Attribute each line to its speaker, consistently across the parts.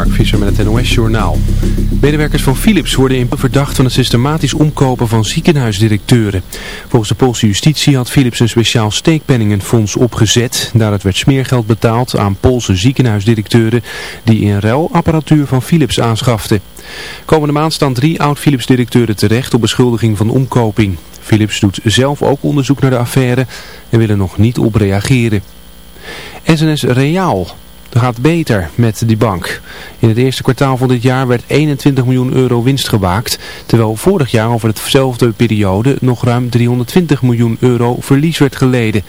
Speaker 1: Mark Visser met het NOS-journaal. Medewerkers van Philips worden in verdacht van het systematisch omkopen van ziekenhuisdirecteuren. Volgens de Poolse justitie had Philips een speciaal steekpenningenfonds opgezet. Daaruit werd smeergeld betaald aan Poolse ziekenhuisdirecteuren die in ruil apparatuur van Philips aanschaften. Komende maand staan drie oud-Philips-directeuren terecht op beschuldiging van omkoping. Philips doet zelf ook onderzoek naar de affaire en wil er nog niet op reageren. SNS Reaal het gaat beter met die bank. In het eerste kwartaal van dit jaar werd 21 miljoen euro winst gewaakt, terwijl vorig jaar over hetzelfde periode nog ruim 320 miljoen euro verlies werd geleden.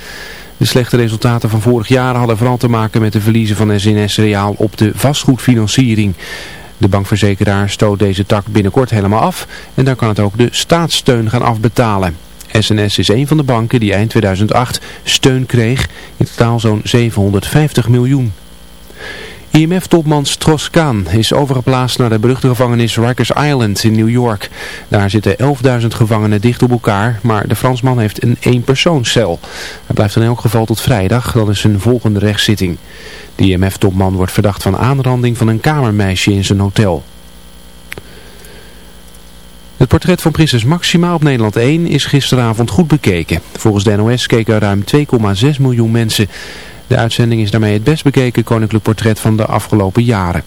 Speaker 1: De slechte resultaten van vorig jaar hadden vooral te maken met de verliezen van SNS Reaal op de vastgoedfinanciering. De bankverzekeraar stoot deze tak binnenkort helemaal af en dan kan het ook de staatssteun gaan afbetalen. SNS is een van de banken die eind 2008 steun kreeg, in totaal zo'n 750 miljoen. IMF-topman Strauss-Kaan is overgeplaatst naar de beruchte gevangenis Rikers Island in New York. Daar zitten 11.000 gevangenen dicht op elkaar, maar de Fransman heeft een eenpersoonscel. Hij blijft in elk geval tot vrijdag, dan is zijn volgende rechtszitting. De IMF-topman wordt verdacht van aanranding van een kamermeisje in zijn hotel. Het portret van prinses Maxima op Nederland 1 is gisteravond goed bekeken. Volgens de NOS keken ruim 2,6 miljoen mensen. De uitzending is daarmee het best bekeken koninklijk portret van de afgelopen jaren.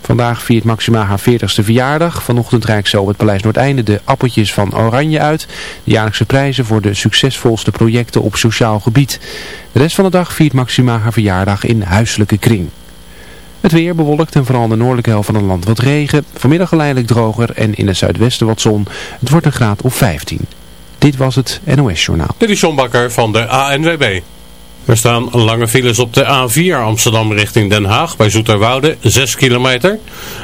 Speaker 1: Vandaag viert Maxima haar 40ste verjaardag. Vanochtend reikt ze op het Paleis Noordeinde de appeltjes van Oranje uit. De jaarlijkse prijzen voor de succesvolste projecten op sociaal gebied. De rest van de dag viert Maxima haar verjaardag in huiselijke kring. Het weer bewolkt en vooral in de noordelijke helft van het land wat regen. Vanmiddag geleidelijk droger en in het zuidwesten wat zon. Het wordt een graad of 15. Dit was het NOS Journaal.
Speaker 2: Dit is Bakker van de ANWB. Er staan lange files op de A4 Amsterdam richting Den Haag bij Zoeterwoude 6 kilometer.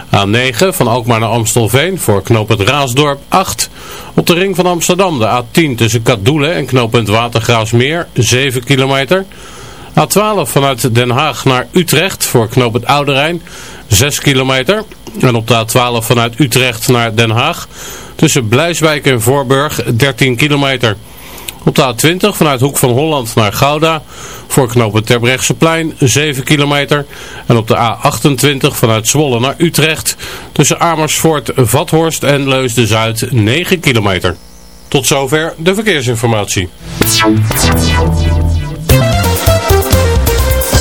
Speaker 2: A9 van Alkmaar naar Amstelveen voor knooppunt Raasdorp 8. Op de ring van Amsterdam de A10 tussen Kadoelen en knooppunt Watergraafsmeer 7 kilometer. A12 vanuit Den Haag naar Utrecht voor knooppunt Ouderijn 6 kilometer. En op de A12 vanuit Utrecht naar Den Haag tussen Blijswijk en Voorburg 13 kilometer. Op de A20 vanuit Hoek van Holland naar Gouda voor knopen Terbrechtseplein 7 kilometer. En op de A28 vanuit Zwolle naar Utrecht tussen Amersfoort, Vathorst en Leusden-Zuid 9 kilometer. Tot zover de verkeersinformatie.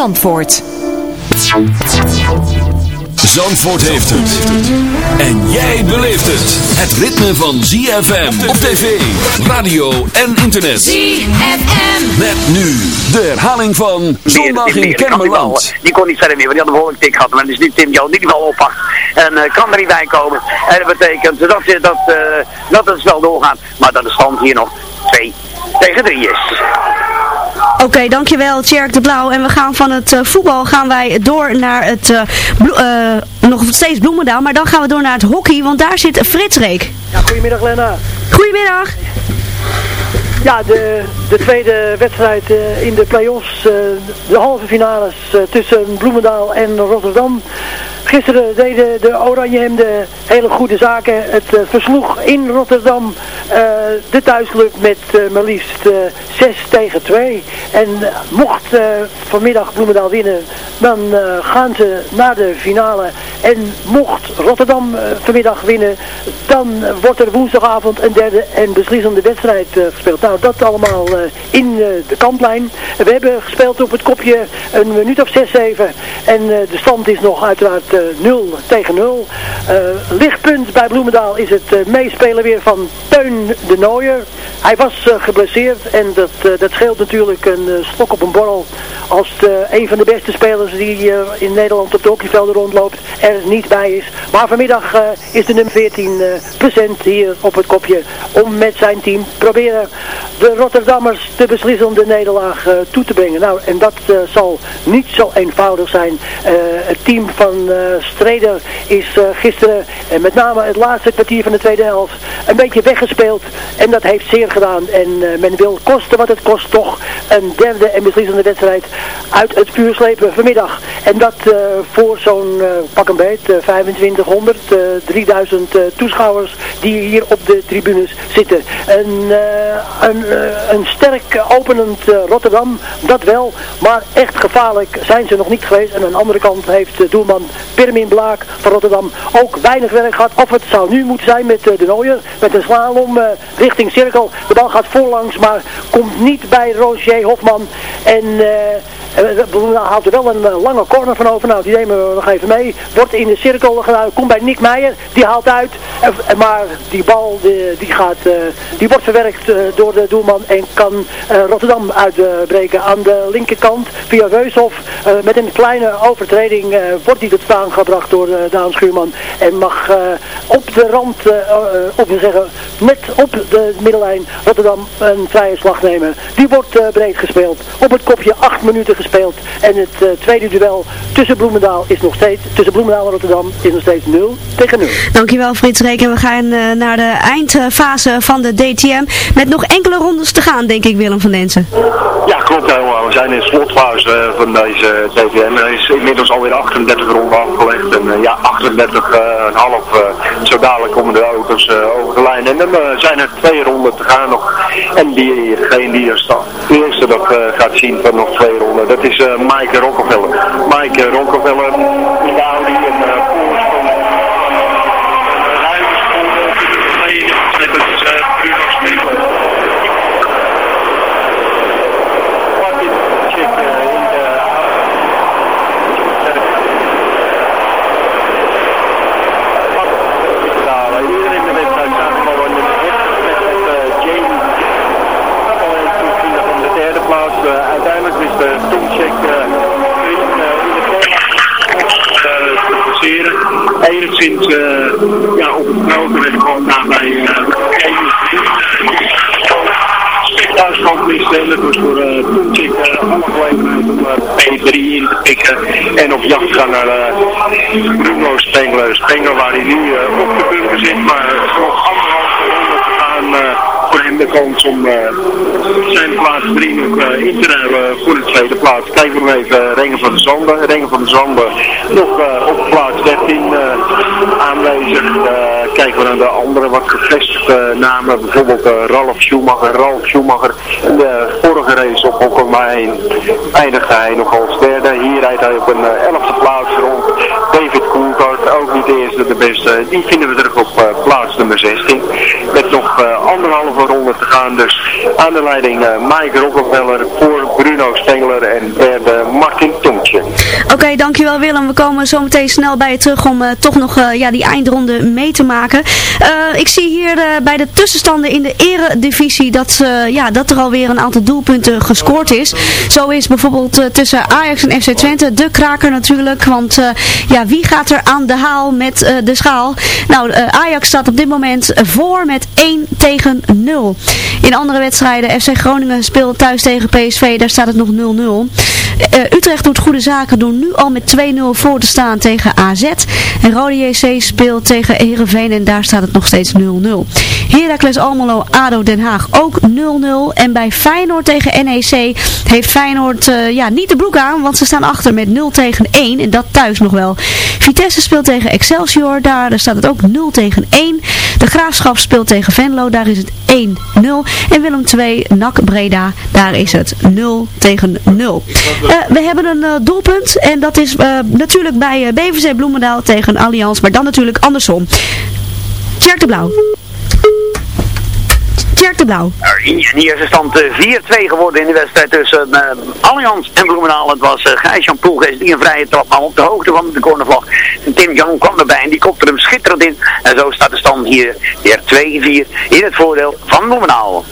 Speaker 3: Zandvoort.
Speaker 4: Zandvoort heeft het. En jij beleeft het. Het ritme van ZFM op tv, radio en internet.
Speaker 5: ZFM.
Speaker 4: Met nu de herhaling van Zondag in Kennemerland.
Speaker 6: Die kon niet verder meer, want die had een behoorlijk tik gehad. Maar is niet Tim Jo in ieder geval oppakt. En uh, kan er niet bij komen. En dat betekent dat, dat, uh, dat het spel doorgaat. Maar dat de stand hier nog 2 tegen 3 is.
Speaker 7: Oké, okay, dankjewel Tjerk de Blauw. En we gaan van het uh, voetbal gaan wij door naar het, uh, uh, nog steeds Bloemendaal. Maar dan gaan we door naar het hockey, want daar zit Frits Reek.
Speaker 8: Ja, goedemiddag Lena.
Speaker 7: Goedemiddag.
Speaker 8: Ja, de, de tweede wedstrijd in de play-offs, de halve finales tussen Bloemendaal en Rotterdam. Gisteren deden de Oranjehemden hele goede zaken. Het uh, versloeg in Rotterdam uh, de thuisclub met uh, maar liefst 6 tegen 2. En mocht vanmiddag Bloemendaal winnen, dan gaan ze naar de finale. En mocht Rotterdam vanmiddag winnen, dan wordt er woensdagavond een derde en beslissende wedstrijd gespeeld. Nou, dat allemaal in de kantlijn. We hebben gespeeld op het kopje een minuut of 6, 7. En de stand is nog uiteraard 0 tegen 0. lichtpunt bij Bloemendaal is het meespelen weer van Teun de Nooier. Hij was geblesseerd en dat, dat scheelt natuurlijk een slok op een borrel als de, een van de beste spelers die in Nederland op de hockeyvelden rondloopt er niet bij is. Maar vanmiddag is de nummer 14 present hier op het kopje om met zijn team proberen de Rotterdammers de nederlaag toe te brengen. Nou, en dat zal niet zo eenvoudig zijn. het team van Streder is gisteren, en met name het laatste kwartier van de tweede helft, een beetje weggespeeld. En dat heeft zeer gedaan. En men wil kosten wat het kost toch een derde en beslissende wedstrijd uit het vuur slepen vanmiddag. En dat voor zo'n pak een beet, 2500, 3000 toeschouwers die hier op de tribunes zitten. Een, een, een sterk openend Rotterdam, dat wel, maar echt gevaarlijk zijn ze nog niet geweest. En aan de andere kant heeft doelman Pirmin Blaak van Rotterdam ook weinig werk gehad. Of het zou nu moeten zijn met de Nooier, met een slalom richting cirkel. De bal gaat voorlangs, maar komt niet bij Roger Hofman. En... Uh, haalt er wel een lange corner van over. Nou, die nemen we nog even mee. Wordt in de cirkel gedaan. Komt bij Nick Meijer. Die haalt uit. maar die bal die, gaat, die wordt verwerkt door de doelman. En kan Rotterdam uitbreken aan de linkerkant. Via Reushof. met een kleine overtreding wordt die tot staan gebracht door Daan Schuurman. En mag op de rand, of we zeggen, net op de middellijn Rotterdam een vrije slag nemen. Die wordt breed gespeeld. Op het kopje 8 minuten gespeeld. En het tweede duel tussen Bloemendaal is nog steeds, tussen Bloemendaal en Rotterdam is nog steeds 0 tegen 0.
Speaker 7: Dankjewel Frits Reken. We gaan uh, naar de eindfase van de DTM. Met nog enkele rondes te gaan, denk ik Willem van Densen.
Speaker 5: Ja, klopt helemaal. We zijn in de slotfase uh, van deze DTM. Er is inmiddels alweer 38 ronden afgelegd. En ja, 38,5 zo dadelijk komen de auto's over de lijn. En dan zijn er twee ronden te gaan nog. En diegene die er staat, de eerste dat gaat zien van nog twee ronden. Dat is uh, Mike Rockefeller. Mike Rockefeller in de Audi en uh, voorsprong ruime sporen. Dat is uh, Bruno Spiegel. Martin Chick in de Hier in de wedstrijd zaten we in de met Jamie van de derde plaats. Uh, uiteindelijk is de Tomcheck uh, in, uh, in de derde te passeren. Enigszins uh, ja, op het weg kwam daarbij uh, misstellen. Dus voor gelegenheid om uh, P3 in te pikken. En op jacht gaan naar Bruno Spengler. Spengler waar hij nu op de bunker zit. Maar nog anderhalve ronde te gaan... De kans om uh, zijn plaats 3 nog uh, in te ruilen voor de tweede plaats. Kijken we even Rengen van de Zanden. Rengen van de Zanden nog op plaats 13 aanwezig. kijken we naar de andere wat gevestigde namen. Bijvoorbeeld Ralf Schumacher. Ralf Schumacher in de vorige race op Hockenma 1 eindigde hij nog als derde. Hier rijdt hij op een 11e plaats rond. David Koelkart, ook niet de eerste de beste. Die vinden we terug op plaats nummer 16. Met nog anderhalve ronde te gaan. Dus aan de leiding uh, Mike Rockefeller voor Bruno Stengler en derde Martin Toentje.
Speaker 7: Oké, dankjewel Willem. We komen zo meteen snel bij je terug om uh, toch nog uh, ja, die eindronde mee te maken. ik zie hier bij de tussenstanden in de eredivisie dat, ja, dat er alweer een aantal doelpunten gescoord is. Zo is bijvoorbeeld tussen Ajax en FC Twente de kraker natuurlijk. Want ja, wie gaat er aan de haal met de schaal? Nou, Ajax staat op dit moment voor met 1 tegen 0. In andere wedstrijden, FC Groningen speelt thuis tegen PSV, daar staat het nog 0-0. Uh, Utrecht doet goede zaken door nu al met 2-0 voor te staan tegen AZ. En Rode JC speelt tegen Heerenveen en daar staat het nog steeds 0-0. Heracles Almelo, ADO Den Haag ook 0-0. En bij Feyenoord tegen NEC heeft Feyenoord uh, ja, niet de broek aan, want ze staan achter met 0 tegen 1. En dat thuis nog wel. Vitesse speelt tegen Excelsior, daar staat het ook 0 tegen 1. De Graafschap speelt tegen Venlo, daar is het 1-0. En Willem 2, NAC Breda, daar is het 0 tegen 0. Uh, we hebben een uh, doelpunt en dat is uh, natuurlijk bij BVC Bloemendaal tegen Allianz, maar dan natuurlijk andersom. Tjerk de Blauw. De Blauw.
Speaker 6: In, in eerste stand 4-2 geworden in de wedstrijd tussen uh, Allianz en Bloemendaal. Het was uh, Gijs-Jan Poelgeest die een vrije trap nam op de hoogte van de cornervlag. En Tim Jan kwam erbij en die kopte hem schitterend in. En zo staat de stand hier weer 2-4 in het voordeel van Bloemendaal.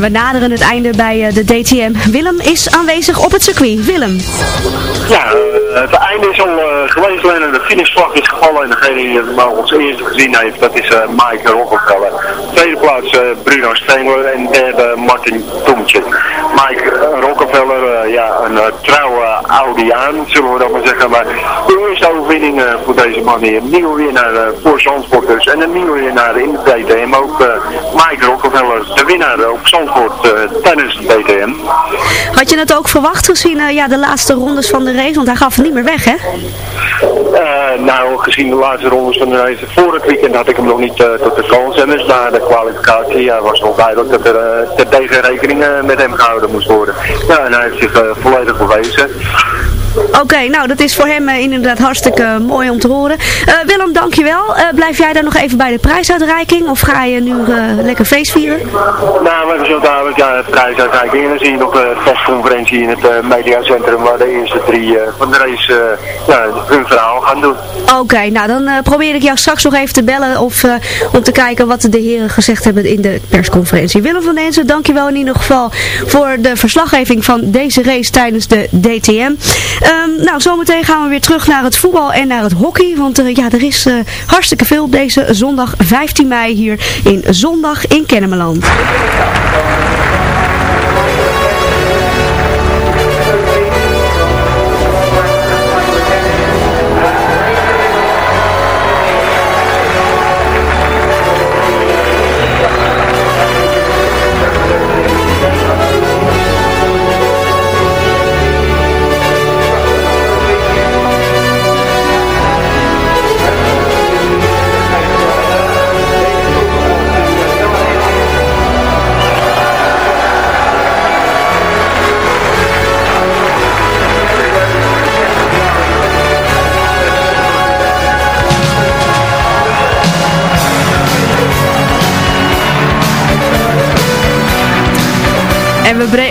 Speaker 7: We naderen het einde bij eh, de DTM. Willem is aanwezig op het circuit. Willem.
Speaker 5: Ja, het einde is al uh, geweest en de finishvlag is gevallen. En degene die het ons eerste gezien heeft, dat is uh, Mike Rockefeller. Tweede plaats Bruno Steenler en derde Martin Tomtje. Mike Rockefeller, ja, een trouwe Audiaan, zullen we dat maar zeggen. Maar de eerste overwinning voor deze man hier. Nieuwe winnaar voor Zandvoort dus. En een nieuwe winnaar in de DTM. Ook Mike Rockefeller, de winnaar op Zandvoort tijdens de DTM.
Speaker 7: Had je het ook verwacht gezien ja, de laatste rondes van de race? Want hij gaf het niet meer weg, hè?
Speaker 5: Uh, nou, gezien de laatste rondes van de race voor het weekend had ik hem nog niet uh, tot de kans. En dus na de kwalificatie ja, was wel duidelijk dat er uh, ter tegen rekening met hem gehouden moest worden. Ja, en hij heeft zich volledig bewezen.
Speaker 7: Oké, nou dat is voor hem uh, inderdaad hartstikke uh, mooi om te horen. Uh, Willem, dankjewel. blijf jij daar nog even bij de prijsuitreiking of ga je nu lekker feest vieren?
Speaker 5: Nou, we hebben zo dadelijk ja, de prijsuitreiking en dan zie je nog de persconferentie in het mediacentrum waar de eerste drie van de race ja, hun verhaal gaan doen.
Speaker 7: Oké, nou dan probeer ik jou straks nog even te bellen of om te kijken wat de heren gezegd hebben in de persconferentie. Willem van Denzen, dankjewel in ieder geval voor de verslaggeving van deze race tijdens de DTM. Um, nou, zometeen gaan we weer terug naar het voetbal en naar het hockey. Want uh, ja, er is uh, hartstikke veel op deze zondag 15 mei hier in Zondag in Kennemerland.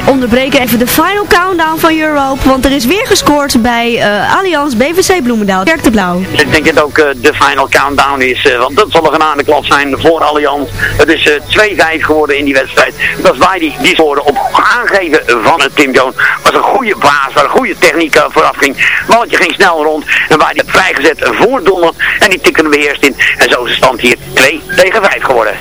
Speaker 7: Onderbreken even de final countdown van Europe. Want er is weer gescoord bij uh, Allianz BVC Bloemendaal. Kerk de Blauw.
Speaker 6: Ik denk dat ook uh, de final countdown is. Uh, want dat zal een genadeklap zijn voor Allianz. Het is 2-5 geworden in die wedstrijd. Dat is waar die, scoorde op aangeven van het Tim Jones. was een goede baas, waar een goede techniek vooraf ging. Balletje ging snel rond. En waar die vrijgezet voor Donner. En die tikken hem eerst in. En zo is de stand hier 2 tegen 5 geworden.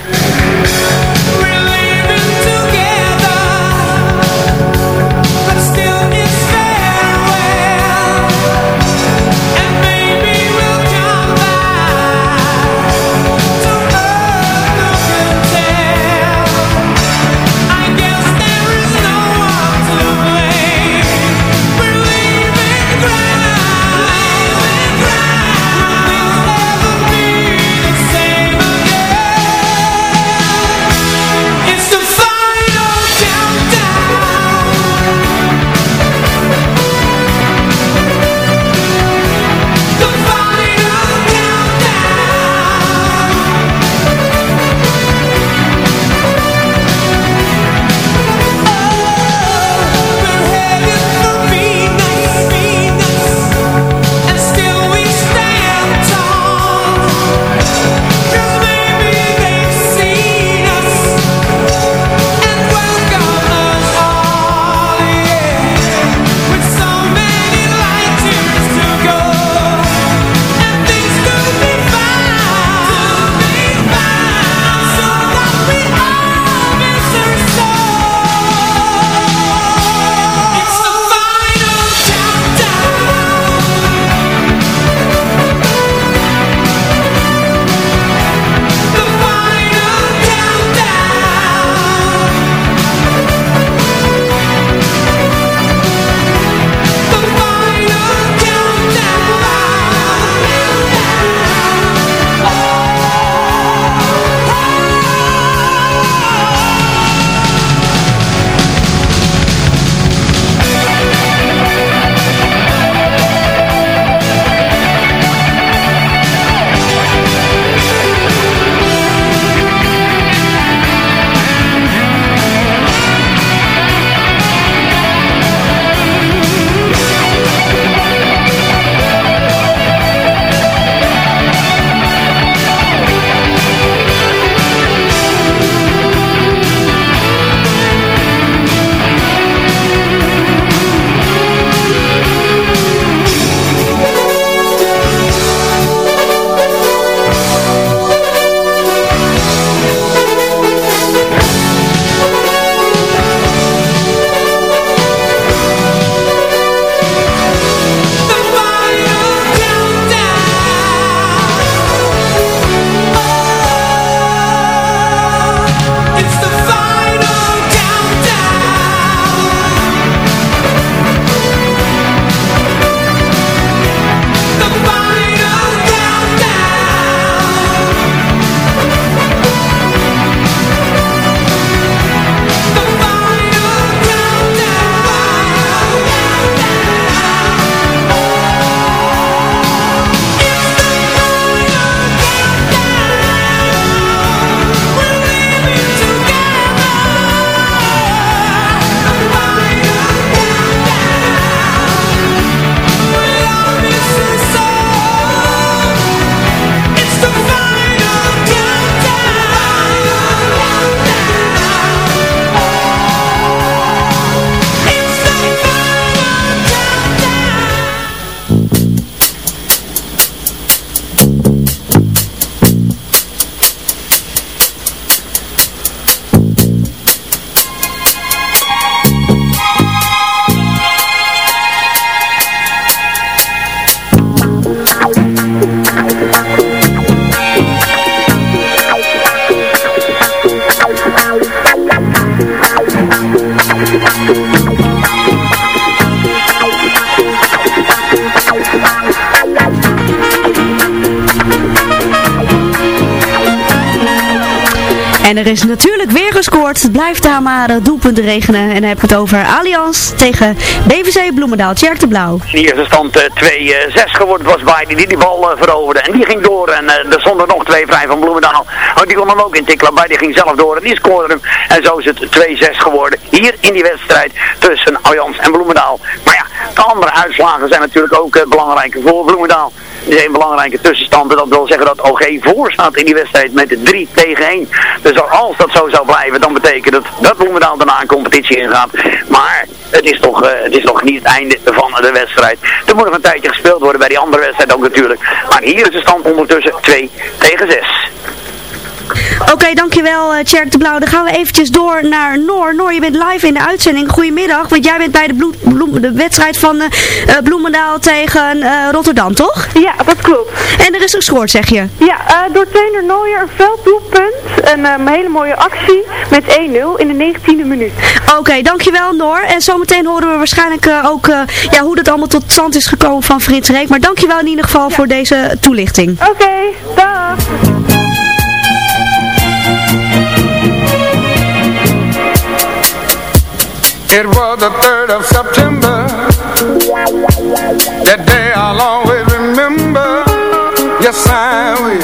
Speaker 7: Maar uh, doelpunten regenen. En dan heb ik het over Allianz tegen BVC Bloemendaal. Tjerk de Blauw.
Speaker 6: Hier is de stand 2-6 geworden. Het was Baidi die die bal veroverde. En die ging door. En er stonden nog twee vrij van Bloemendaal. Oh, die kon hem ook in tikkelen. die ging zelf door en die scoorde hem. En zo is het 2-6 geworden. Hier in die wedstrijd tussen Allianz en Bloemendaal. Maar ja, de andere uitslagen zijn natuurlijk ook belangrijk voor Bloemendaal. Zijn belangrijke tussenstanden. Dat wil zeggen dat OG voor staat in die wedstrijd met 3 tegen 1. Dus als dat zo zou blijven, dan betekent het dat Bloemendaal daarna een competitie ingaat. Maar het is, toch, uh, het is nog niet het einde van de wedstrijd. Er moet nog een tijdje gespeeld worden bij die andere wedstrijd ook natuurlijk. Maar hier is de stand ondertussen 2 tegen 6.
Speaker 7: Oké, dankjewel uh, Tjerk de Blauw. Dan gaan we eventjes door naar Noor. Noor, je bent live in de uitzending. Goedemiddag, want jij bent bij de, bloem, de wedstrijd van uh, Bloemendaal tegen uh, Rotterdam, toch?
Speaker 9: Ja, dat klopt.
Speaker 7: En er is gescoord, zeg je?
Speaker 9: Ja, door trainer Nooier een velddoelpunt. Een um, hele mooie actie met 1-0 in de 19e minuut.
Speaker 7: Oké, dankjewel Noor. En zometeen horen we waarschijnlijk ook ja, hoe dat allemaal tot stand is gekomen van Frits Reek. Maar dankjewel in ieder geval ja. voor deze toelichting.
Speaker 9: Oké, okay, dag.
Speaker 10: It was the 3rd of September. That day I'll always remember. Yes, I will.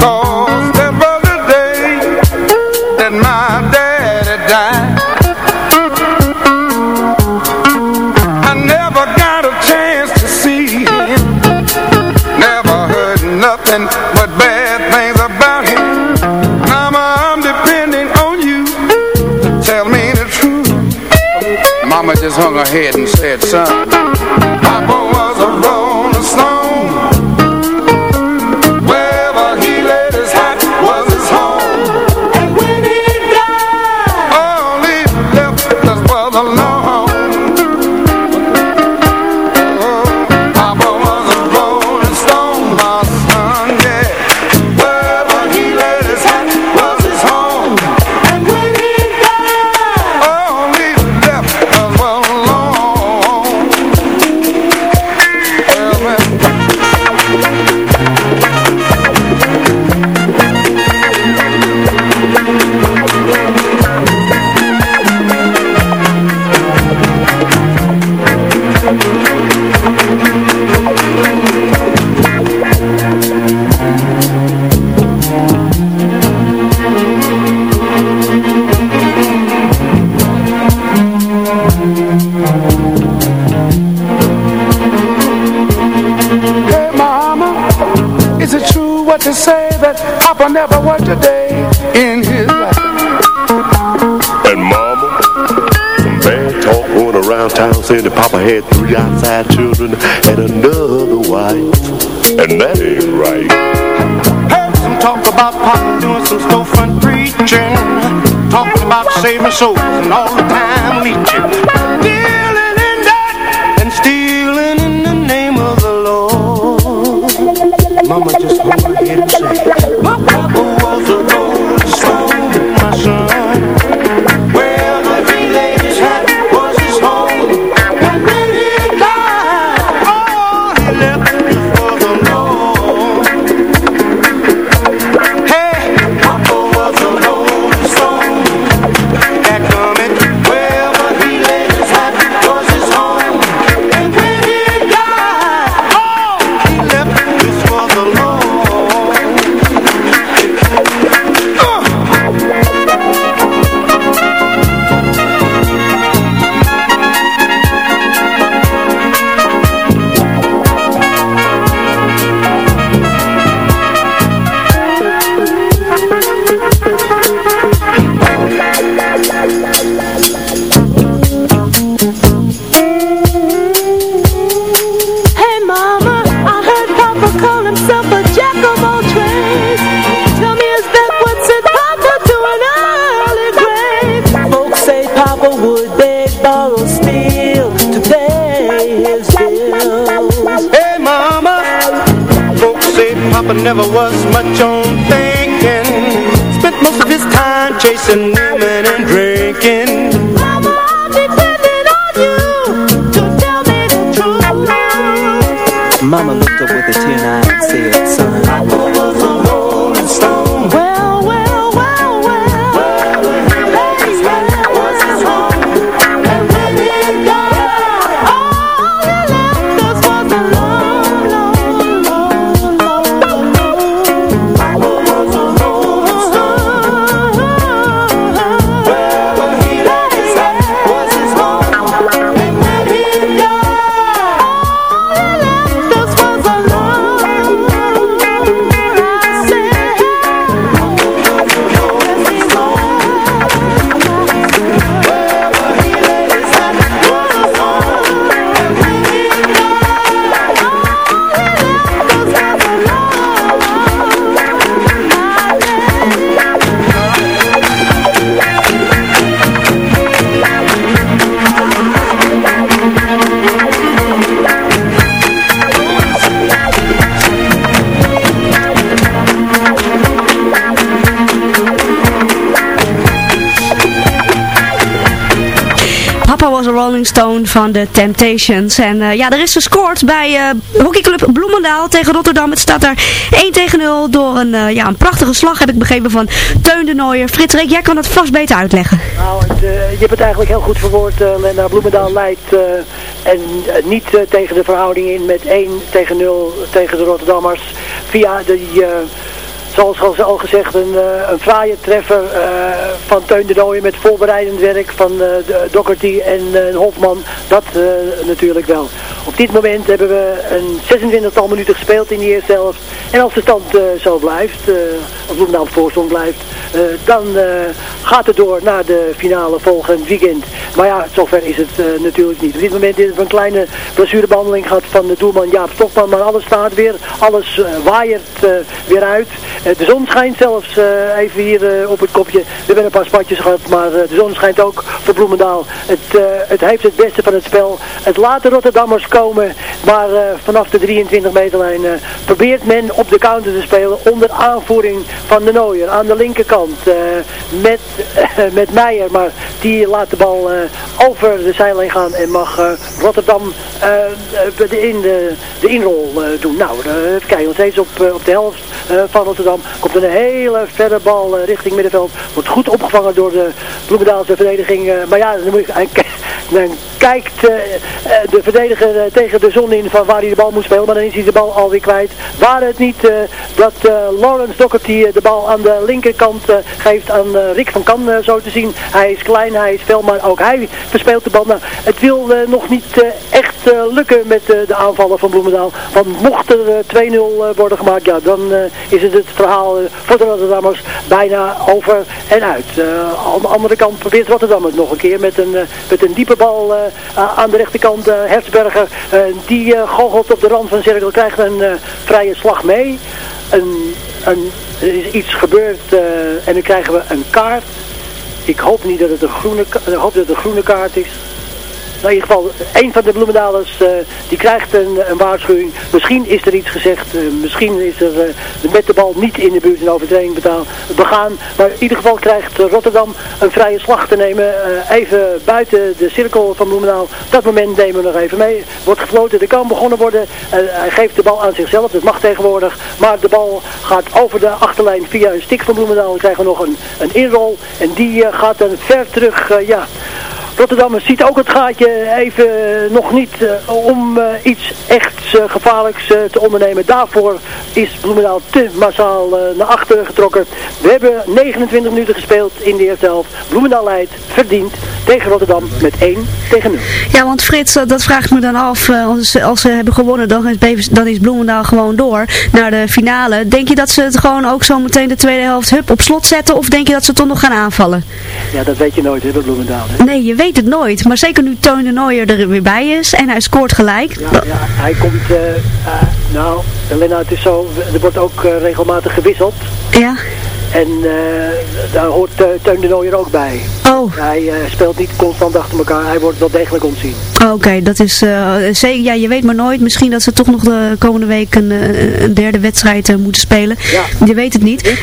Speaker 10: Cause hung her head and said, son, Papa
Speaker 11: had three outside children and another wife. And that ain't right.
Speaker 10: Heard some talk about Papa doing some storefront preaching, talking about saving souls and all the time leeching. The. Stone
Speaker 7: van de Temptations. En uh, ja, er is gescoord bij uh, hockeyclub Bloemendaal tegen Rotterdam. Het staat daar 1 tegen 0 door een, uh, ja, een prachtige slag heb ik begrepen van Teun de Nooier. Frits jij kan het vast beter uitleggen.
Speaker 8: Nou, je hebt het eigenlijk heel goed verwoord. Lena Bloemendaal leidt en niet tegen de verhouding in met 1 tegen 0 tegen de Rotterdammers. Via de zoals al gezegd, een, uh, een fraaie treffer uh, van Teun de Nooijen met voorbereidend werk van uh, Doherty en Hofman. Dat natuurlijk wel. Op dit moment hebben we een 26-tal minuten gespeeld in de eerste helft. En als de stand zo blijft, als Bloemendaal op voorstand blijft, dan gaat het door naar de finale volgend weekend. Maar ja, zover is het natuurlijk niet. Op dit moment is er een kleine blessurebehandeling gehad van de doelman Jaap Stokman. Maar alles staat weer, alles waaiert weer uit. Eh, de zon schijnt zelfs eh, even hier eh, op het kopje. We hebben een paar spatjes gehad, maar de zon schijnt ook voor Bloemendaal. Het, het heeft het beste van het spel. Het laat de Rotterdammers komen, maar vanaf de 23 meterlijn probeert men op de counter te spelen onder aanvoering van de Nooier aan de linkerkant met, met Meijer. Maar die laat de bal over de zijlijn gaan en mag Rotterdam de, in, de, de inrol doen. Nou, even kijken, nog steeds op, op de helft van Rotterdam. Komt een hele verre bal eh, richting middenveld. Wordt goed opgevangen door de Bloemendaalse verdediging. Eh, maar ja, dan, moet ik, dan kijkt eh, de verdediger tegen de zon in van waar hij de bal moet spelen. Maar dan is hij de bal alweer kwijt. Waar het niet dat Lawrence Doherty de bal aan de linkerkant geeft aan Rick van Kan zo te zien. Hij is klein, hij is fel, maar ook hij verspeelt de bal. Nou, het wil nog niet echt lukken met de aanvallen van Bloemendaal. Want mocht er 2-0 worden gemaakt, ja, dan is het het verhaal eh, voor de Rotterdammers bijna over en uit. Aan de andere kant probeert Rotterdam het nog een keer met een, met een diepe bal aan de rechterkant. Herzberger, die goochelt op de rand van de cirkel, krijgt een vrije slag mee. Een, een, er is iets gebeurd en dan krijgen we een kaart. Ik hoop niet dat het een groene, ik hoop dat het een groene kaart is. Nou, in ieder geval, een van de bloemendalers uh, die krijgt een, een, waarschuwing. Misschien is er iets gezegd. Uh, misschien is er uh, met de bal niet in de buurt een overtreding betaald, begaan. Maar in ieder geval krijgt Rotterdam een vrije slag te nemen. even buiten de cirkel van Bloemendaal. Dat moment nemen we nog even mee. Wordt gefloten. Er kan begonnen worden. hij geeft de bal aan zichzelf. Dat mag tegenwoordig. Maar de bal gaat over de achterlijn via een stik van Bloemendaal. Dan krijgen nog een, een inrol. En die gaat dan ver terug. ja, Rotterdam ziet ook het gaatje even nog niet uh, om uh, iets echt gevaarlijks te ondernemen. Daarvoor is Bloemendaal te massaal naar achteren getrokken. We hebben 29 minuten gespeeld in de eerste helft. Bloemendaal leidt, verdient, tegen Rotterdam met 1 tegen 0.
Speaker 7: Ja, want Frits, dat vraagt me dan af. als, als ze hebben gewonnen, dan is, dan is Bloemendaal gewoon door naar de finale. Denk je dat ze het gewoon ook zo meteen de tweede helft hup, op slot zetten? Of denk je dat ze toch nog gaan aanvallen?
Speaker 8: Ja, dat weet je nooit, hè, Bloemendaal.
Speaker 7: Nee, je weet weet het nooit. Maar zeker nu Toon de Nooier er weer bij is en hij scoort gelijk.
Speaker 8: Ja, ja hij komt... Uh, uh, nou, Lena, het is zo... Er wordt ook uh, regelmatig gewisseld.
Speaker 7: Ja.
Speaker 8: En daar hoort Teun de Nooier ook bij.
Speaker 7: Oh.
Speaker 8: Hij speelt niet constant achter elkaar. Hij wordt wel degelijk ontzien.
Speaker 7: Oké, okay, dat is zeker. Ja, je weet maar nooit. Misschien dat ze toch nog de komende week een, een derde wedstrijd moeten spelen.
Speaker 8: Ja.
Speaker 7: Je weet het niet.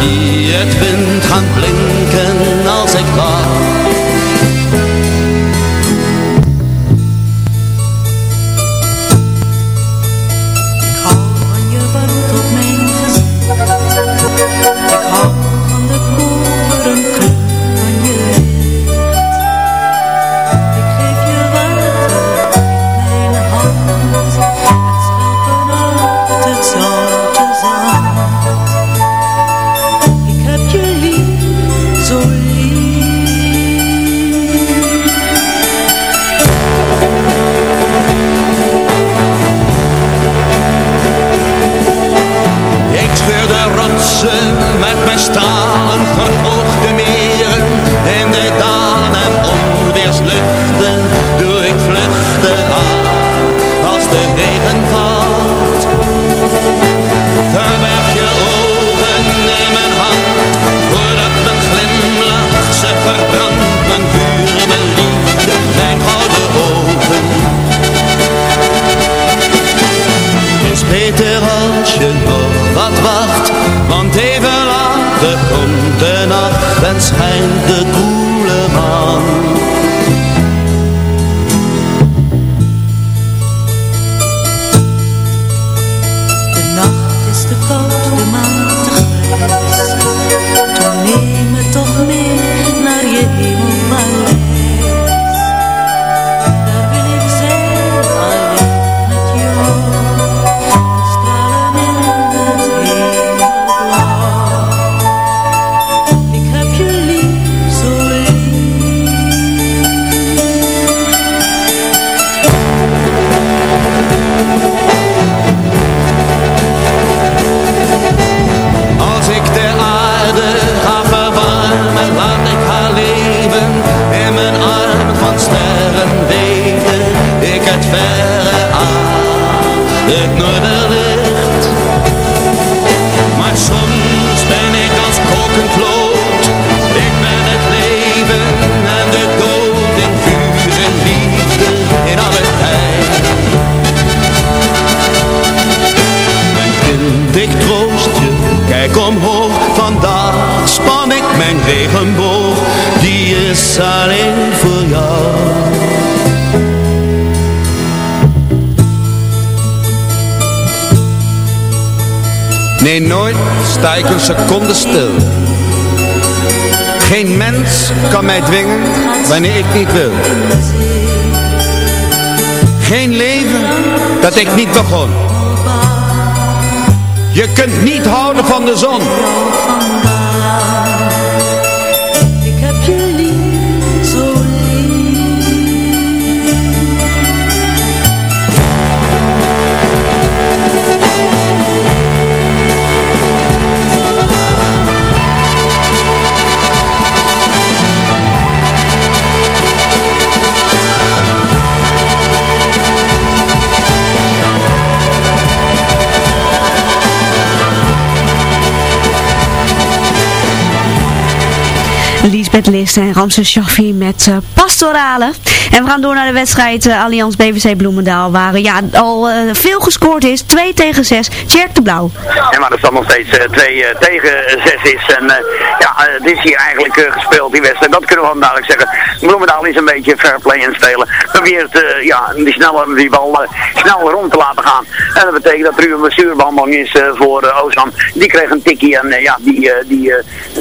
Speaker 12: die het wind gaan blinken nacht
Speaker 9: is te koud,
Speaker 12: dwingen wanneer ik niet wil. Geen leven dat ik niet begon. Je kunt niet houden van de zon.
Speaker 7: Lisbeth List en Ramses Shaffi met eh. En we gaan door naar de wedstrijd uh, Allianz BVC Bloemendaal. Waar ja, al eh, veel gescoord is. 2 tegen 6. Tjerk de Blauw.
Speaker 6: En waar de stand nog steeds 2 tegen 6 is. En ja, het is hier eigenlijk gespeeld, die wedstrijd. Dat kunnen we wel duidelijk zeggen. Bloemendaal is een beetje fair play in spelen. Probeert ja, die, snelle, die bal snel rond te laten gaan. En dat betekent dat er een bestuurbehandeling is voor Ozan. Die kreeg een tikkie en ja, die, die,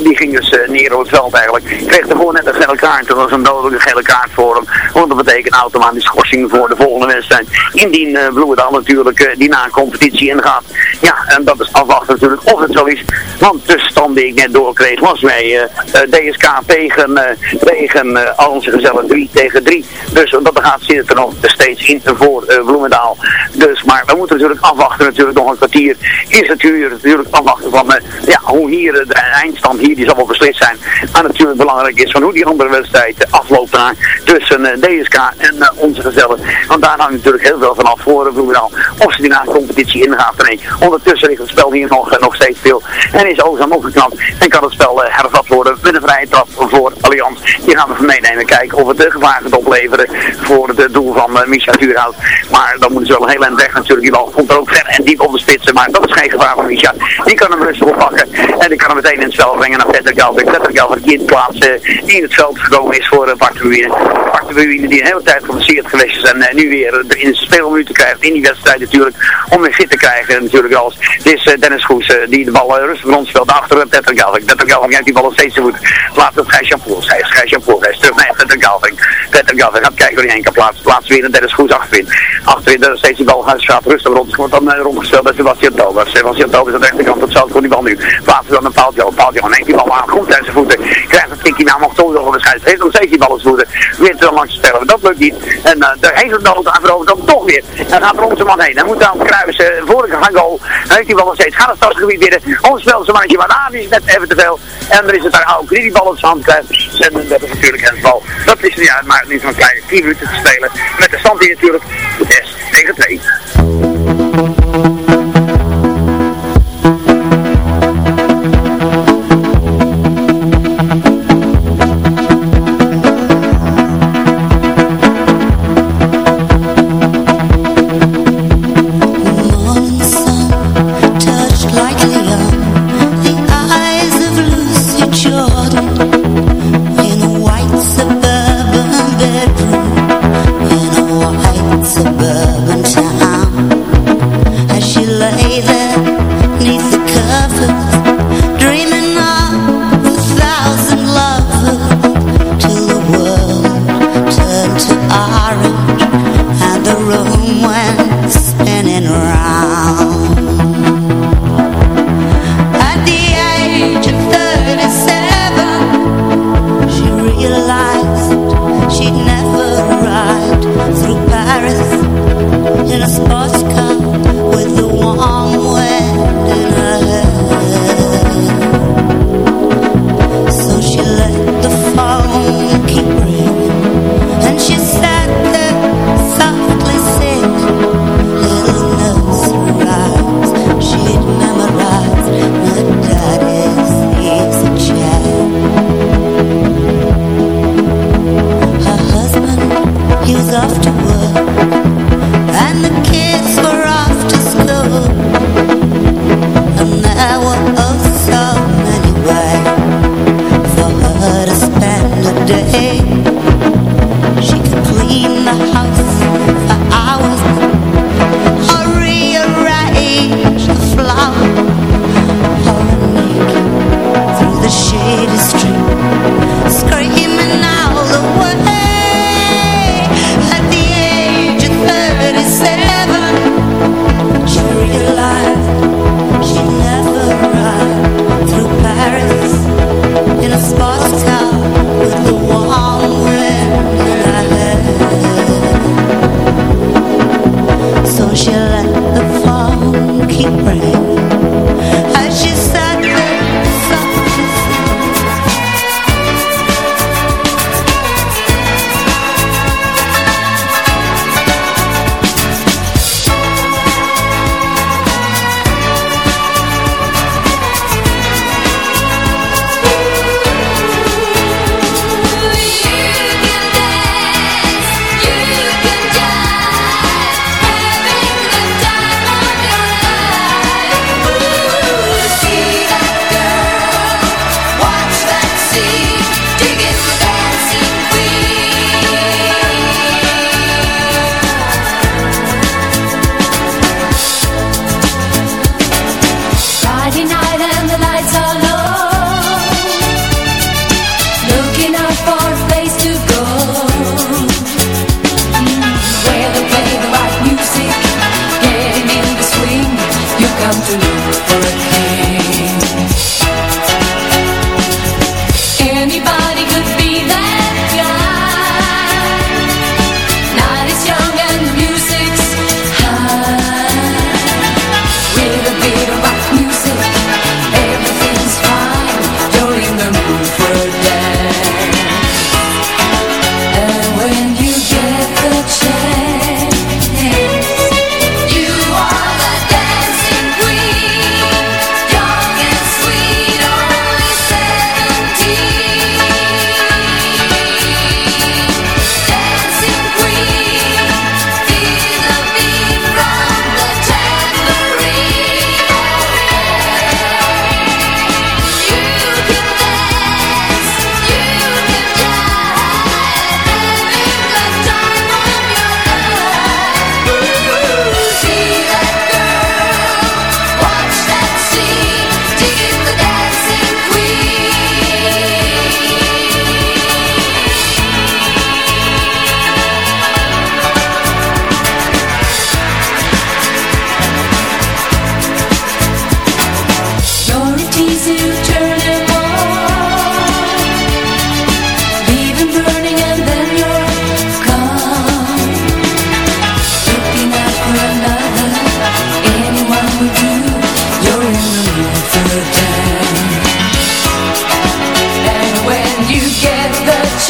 Speaker 6: die ging dus neer op het veld eigenlijk. Kreeg er gewoon net een gele kaart. Dat was een dodelijke gele kaart voor hem. Want dat betekent automatisch schorsing voor de volgende wedstrijd. Indien uh, Bloemendaal natuurlijk uh, die na competitie ingaat. Ja, en dat is afwachten natuurlijk of het zo is. Want de stand die ik net doorkreeg was bij uh, DSK tegen, tegen onze gezellen 3 tegen 3. Dus dat gaat zit er nog steeds in voor Bloemendaal. Dus, maar we moeten natuurlijk afwachten natuurlijk nog een kwartier. Is het uur natuurlijk afwachten van ja, hoe hier de eindstand hier die zal wel beslist zijn. Maar natuurlijk belangrijk is van hoe die andere wedstrijd afloopt daar tussen DSK en onze gezellen. Want daar hangt natuurlijk heel veel van af voor Bloemendaal. Of ze die na de competitie ingaat. Nee, ondertussen ligt het spel hier nog, nog steeds stil. En is Ozan opgeknapt en kan het spel hervat worden met een vrije trap voor Allianz. Die gaan we van meenemen kijken of het gevaar gaat opleveren voor het doel van Micha Tuurhout. Maar dan moeten ze wel een heel eind weg natuurlijk. Die bal komt er ook ver en diep op de spitsen. Maar dat is geen gevaar voor Micha. Die kan hem rustig oppakken. En die kan hem meteen in het spel brengen naar Petter Galvik. Petter Galvik die in plaats die in het veld gekomen is voor uh, Bart Bart de Buine die een hele tijd geblesseerd geweest is. En uh, nu weer in zijn speelminuten krijgt in die wedstrijd natuurlijk. Om weer fit te krijgen natuurlijk als. Dit is Dennis Goes die de bal rustig rondspeelt achter Petter Galvik. Petter Galvik heeft die bal nog steeds te voet. Laat het Gijs is Gijs. Hij is terug naar Petter Galvik. Petter Galvik gaat kijken waar hij heen kan plaatsen. Plaatsen weer een Dennis Goes achterin. Achterin daar steeds die bal gaat gaat rustig rond. Wordt dan rondgespeeld bij Sebastian Tobers. Sebastian Tobers aan de rechterkant. Dat zou voor die bal nu. Plaatsen dan een paaltje. Een paaltje. Neemt die bal aan. Goed uit zijn voeten. Krijgt een tikje naar mag toch nog een scheids. Heeft nog steeds die bal in zijn voeten. Weer te langs te spelen. Dat lukt niet. En uh, daar heeft het nood aan veroverd. Dan toch weer. Dan gaat er onze man heen. Dan moet dan kruisen. Uh, voor de gaan goal. Dan heeft die bal nog steeds. Gaat het stadsgebied binnen. Ons speelt zijn mannetje. Maar daar is net even te veel. En dan is het daar ook. Die die bal op zijn hand krijgt. En dat is natuurlijk een bal. Dat is niet uit. Maar niet zo'n kleine 10 minuten te spelen. Met de stand hier natuurlijk 6 tegen 2.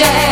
Speaker 9: Yeah.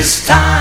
Speaker 9: this
Speaker 13: time.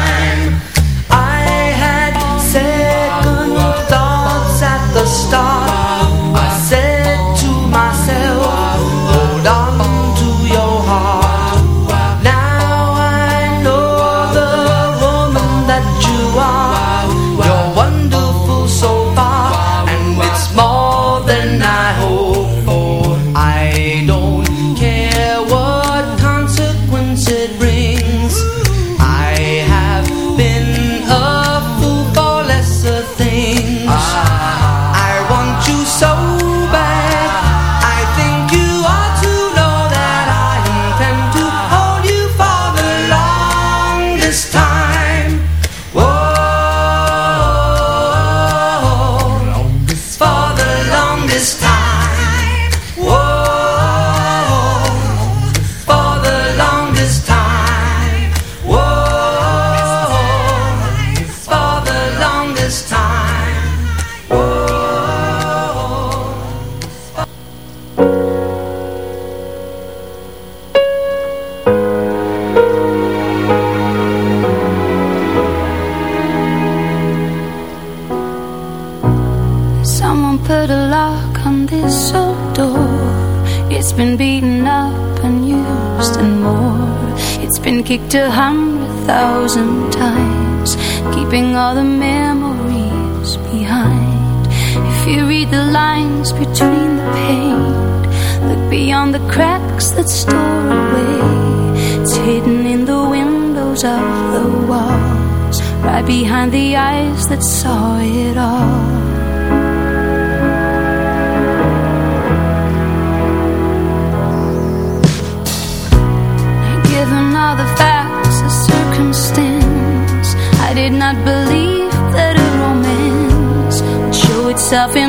Speaker 13: that saw it all. Given all the facts and circumstance, I did not believe that a romance would show itself in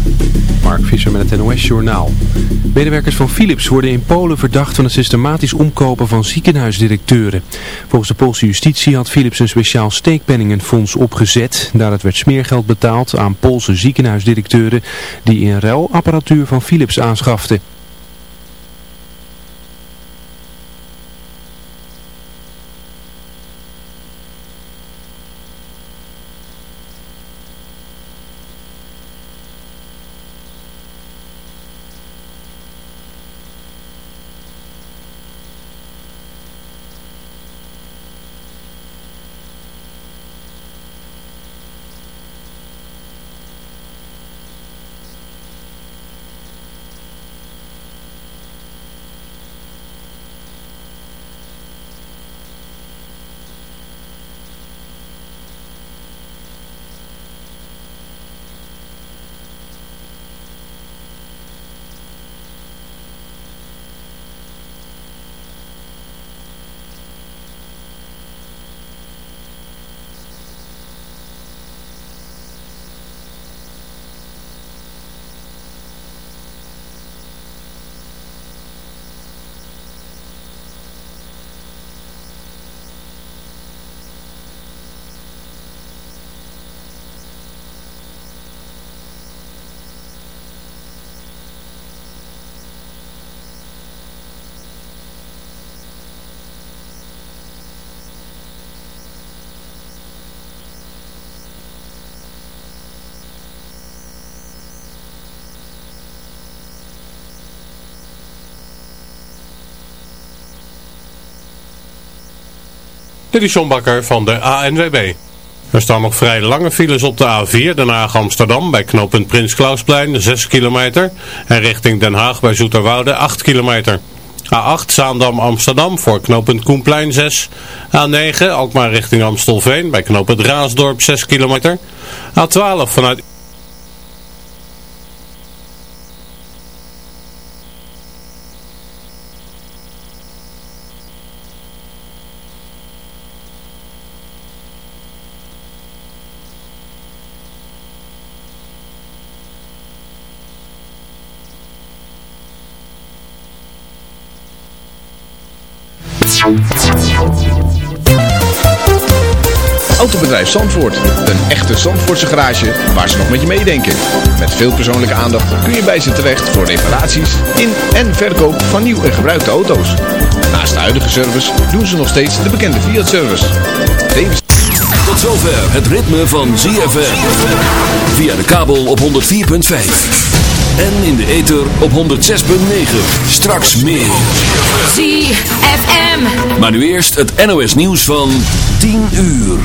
Speaker 1: Mark Visser met het NOS Journaal. Medewerkers van Philips worden in Polen verdacht van het systematisch omkopen van ziekenhuisdirecteuren. Volgens de Poolse justitie had Philips een speciaal steekpenningenfonds opgezet. Daaruit werd smeergeld betaald aan Poolse ziekenhuisdirecteuren die in ruil apparatuur van Philips aanschaften.
Speaker 2: Dit is van de ANWB. Er staan nog vrij lange files op de A4, Den Haag Amsterdam, bij knooppunt Prins Klausplein, 6 kilometer. En richting Den Haag bij Zoeterwoude, 8 kilometer. A8 Zaandam Amsterdam voor knooppunt Koenplein 6. A9 Alkmaar richting Amstelveen bij knooppunt Raasdorp 6 kilometer. A12 vanuit
Speaker 14: Zandvoort. Een echte Zandvoortse garage waar ze nog met je meedenken. Met veel persoonlijke aandacht kun je bij ze terecht voor reparaties in en verkoop van nieuw en gebruikte auto's. Naast de huidige service doen ze nog steeds de bekende Fiat-service. Davis...
Speaker 4: Tot zover het ritme van ZFM. Via de kabel op 104.5. En in de ether op 106.9. Straks meer.
Speaker 3: ZFM.
Speaker 4: Maar nu eerst het NOS nieuws van 10 uur.